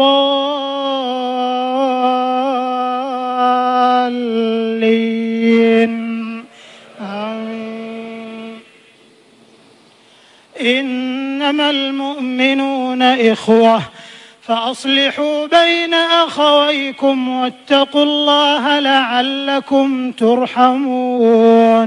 الضالين. إنما المؤمنون إخوة فأصلحوا بين أخويكم واتقوا الله لعلكم ترحمون.